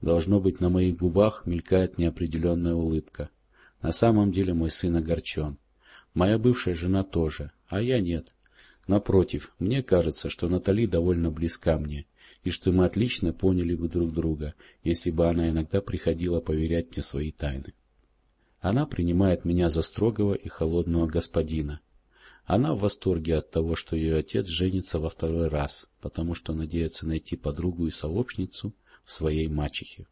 Должно быть, на моих губах мелькает неопределенная улыбка. На самом деле мой сын огорчен. Моя бывшая жена тоже, а я нет. Напротив, мне кажется, что Натали довольно близка мне, и что мы отлично поняли бы друг друга, если бы она иногда приходила поверять мне свои тайны. Она принимает меня за строгого и холодного господина. Она в восторге от того, что ее отец женится во второй раз, потому что надеется найти подругу и сообщницу в своей мачехе.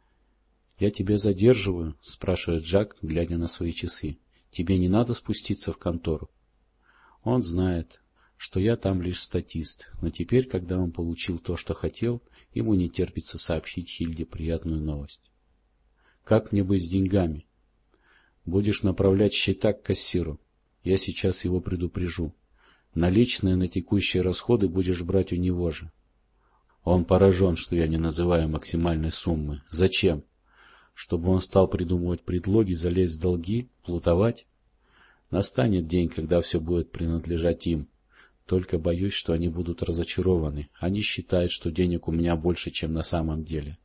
— Я тебя задерживаю? — спрашивает Джак, глядя на свои часы. — Тебе не надо спуститься в контору? Он знает, что я там лишь статист, но теперь, когда он получил то, что хотел, ему не терпится сообщить Хильде приятную новость. Как мне быть с деньгами? Будешь направлять счета к кассиру. Я сейчас его предупрежу. Наличные на текущие расходы будешь брать у него же. Он поражен, что я не называю максимальной суммы. Зачем? Чтобы он стал придумывать предлоги, залезть в долги, плутовать? Настанет день, когда все будет принадлежать им. Только боюсь, что они будут разочарованы. Они считают, что денег у меня больше, чем на самом деле.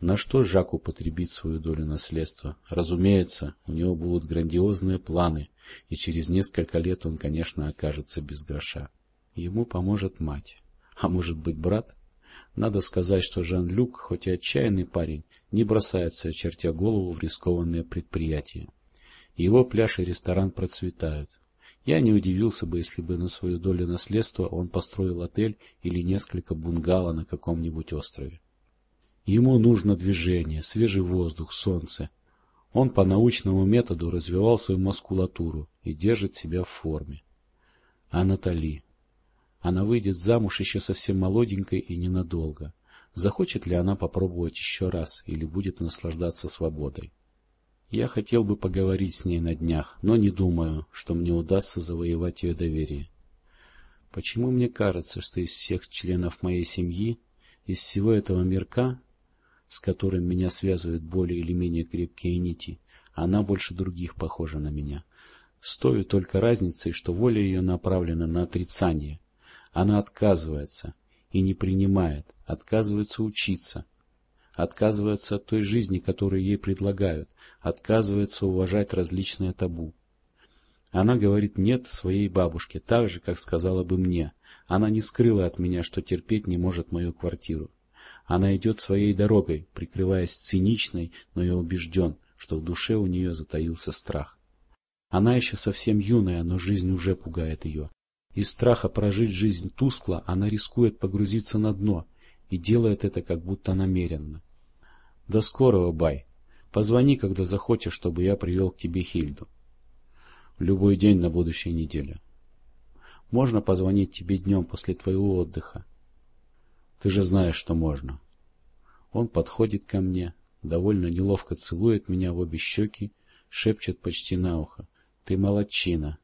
На что Жак употребит свою долю наследства? Разумеется, у него будут грандиозные планы, и через несколько лет он, конечно, окажется без гроша. Ему поможет мать. А может быть, брат? Надо сказать, что Жан-Люк, хоть и отчаянный парень, не бросается, чертя голову в рискованные предприятия. Его пляж и ресторан процветают. Я не удивился бы, если бы на свою долю наследства он построил отель или несколько бунгало на каком-нибудь острове. Ему нужно движение, свежий воздух, солнце. Он по научному методу развивал свою мускулатуру и держит себя в форме. А Натали? Она выйдет замуж еще совсем молоденькой и ненадолго. Захочет ли она попробовать еще раз или будет наслаждаться свободой? Я хотел бы поговорить с ней на днях, но не думаю, что мне удастся завоевать ее доверие. Почему мне кажется, что из всех членов моей семьи, из всего этого мирка, с которым меня связывают более или менее крепкие нити, она больше других похожа на меня. С той только разницей, что воля ее направлена на отрицание. Она отказывается и не принимает, отказывается учиться, отказывается от той жизни, которую ей предлагают, отказывается уважать различные табу. Она говорит «нет» своей бабушке, так же, как сказала бы мне. Она не скрыла от меня, что терпеть не может мою квартиру. Она идет своей дорогой, прикрываясь циничной, но я убежден, что в душе у нее затаился страх. Она еще совсем юная, но жизнь уже пугает ее. Из страха прожить жизнь тускло она рискует погрузиться на дно, и делает это как будто намеренно. — До скорого, Бай. Позвони, когда захочешь, чтобы я привел к тебе Хильду. — Любой день на будущей неделе. — Можно позвонить тебе днем после твоего отдыха? — Ты же знаешь, что можно. Он подходит ко мне, довольно неловко целует меня в обе щеки, шепчет почти на ухо. — Ты молодчина!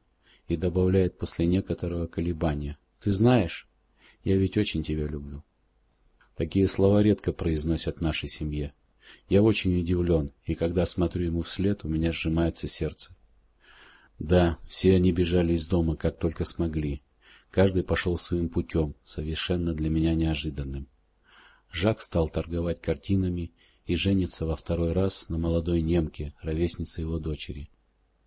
И добавляет после некоторого колебания. — Ты знаешь, я ведь очень тебя люблю. Такие слова редко произносят в нашей семье. Я очень удивлен, и когда смотрю ему вслед, у меня сжимается сердце. Да, все они бежали из дома, как только смогли. Каждый пошел своим путем, совершенно для меня неожиданным. Жак стал торговать картинами и женится во второй раз на молодой немке, ровеснице его дочери.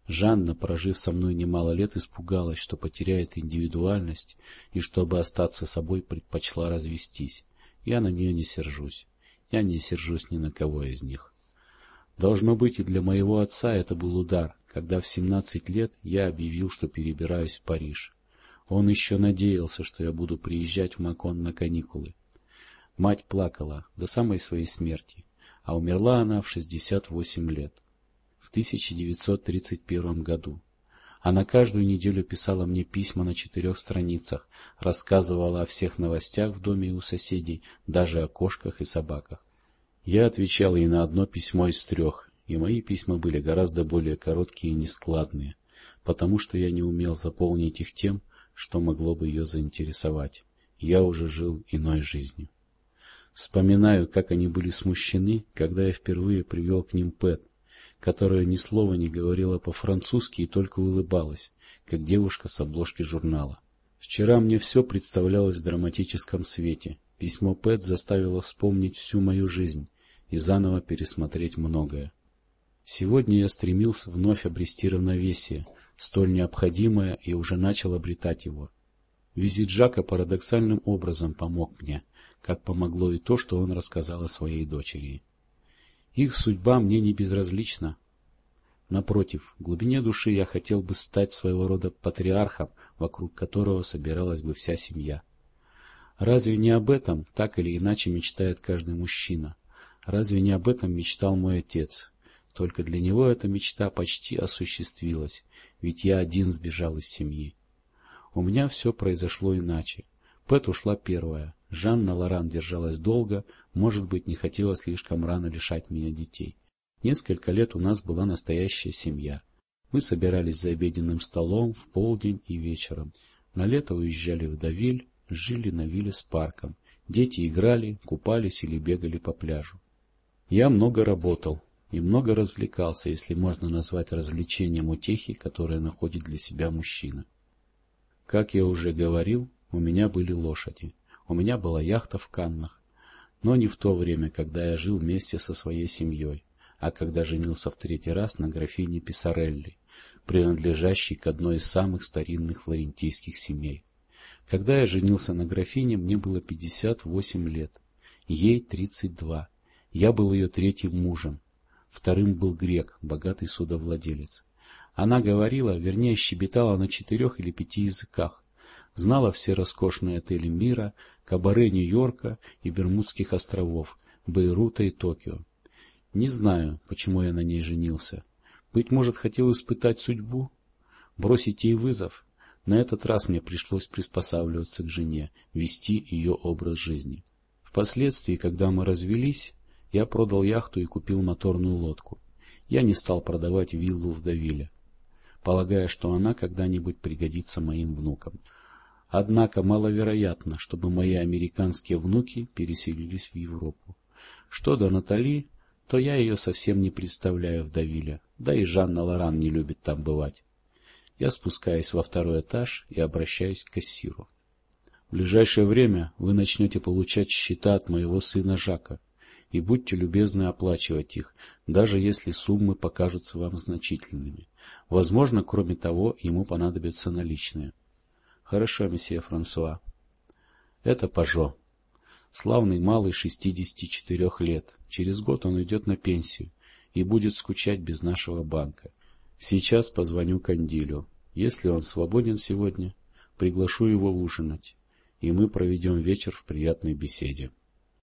Жанна, прожив со мной немало лет, испугалась, что потеряет индивидуальность и, чтобы остаться собой, предпочла развестись. Я на нее не сержусь. Я не сержусь ни на кого из них. Должно быть, и для моего отца это был удар, когда в семнадцать лет я объявил, что перебираюсь в Париж. Он еще надеялся, что я буду приезжать в Макон на каникулы. Мать плакала до самой своей смерти, а умерла она в шестьдесят восемь лет, в 1931 году. Она каждую неделю писала мне письма на четырех страницах, рассказывала о всех новостях в доме и у соседей, даже о кошках и собаках. Я отвечал ей на одно письмо из трех, и мои письма были гораздо более короткие и нескладные, потому что я не умел заполнить их тем, что могло бы ее заинтересовать. Я уже жил иной жизнью. Вспоминаю, как они были смущены, когда я впервые привел к ним Пэт, которая ни слова не говорила по-французски и только улыбалась, как девушка с обложки журнала. Вчера мне все представлялось в драматическом свете. Письмо Пэт заставило вспомнить всю мою жизнь и заново пересмотреть многое. Сегодня я стремился вновь обрести равновесие, столь необходимое, и уже начал обретать его. Визит Жака парадоксальным образом помог мне, как помогло и то, что он рассказал о своей дочери. Их судьба мне не безразлична. Напротив, в глубине души я хотел бы стать своего рода патриархом, вокруг которого собиралась бы вся семья. Разве не об этом так или иначе мечтает каждый мужчина? Разве не об этом мечтал мой отец? Только для него эта мечта почти осуществилась, ведь я один сбежал из семьи. У меня все произошло иначе. Пэт ушла первая. Жанна Лоран держалась долго, может быть, не хотела слишком рано лишать меня детей. Несколько лет у нас была настоящая семья. Мы собирались за обеденным столом в полдень и вечером. На лето уезжали в Давиль, жили на вилле с парком. Дети играли, купались или бегали по пляжу. Я много работал и много развлекался, если можно назвать развлечением утехи, которое находит для себя мужчина. Как я уже говорил, у меня были лошади, у меня была яхта в Каннах, но не в то время, когда я жил вместе со своей семьей, а когда женился в третий раз на графине Писарелли, принадлежащей к одной из самых старинных флорентийских семей. Когда я женился на графине, мне было пятьдесят восемь лет, ей тридцать два. Я был ее третьим мужем, вторым был грек, богатый судовладелец. Она говорила, вернее щебетала на четырех или пяти языках, знала все роскошные отели мира, кабаре Нью-Йорка и Бермудских островов, Бейрута и Токио. Не знаю, почему я на ней женился. Быть может, хотел испытать судьбу? Бросить ей вызов? На этот раз мне пришлось приспосабливаться к жене, вести ее образ жизни. Впоследствии, когда мы развелись, я продал яхту и купил моторную лодку. Я не стал продавать виллу в Давиле полагая, что она когда-нибудь пригодится моим внукам. Однако маловероятно, чтобы мои американские внуки переселились в Европу. Что до Натали, то я ее совсем не представляю в Давиле, да и Жанна Лоран не любит там бывать. Я спускаюсь во второй этаж и обращаюсь к кассиру. В ближайшее время вы начнете получать счета от моего сына Жака, и будьте любезны оплачивать их, даже если суммы покажутся вам значительными. Возможно, кроме того, ему понадобятся наличные. Хорошо, месье Франсуа. Это Пажо. Славный малый шестидесяти четырех лет. Через год он уйдет на пенсию и будет скучать без нашего банка. Сейчас позвоню Кандилю. Если он свободен сегодня, приглашу его ужинать, и мы проведем вечер в приятной беседе.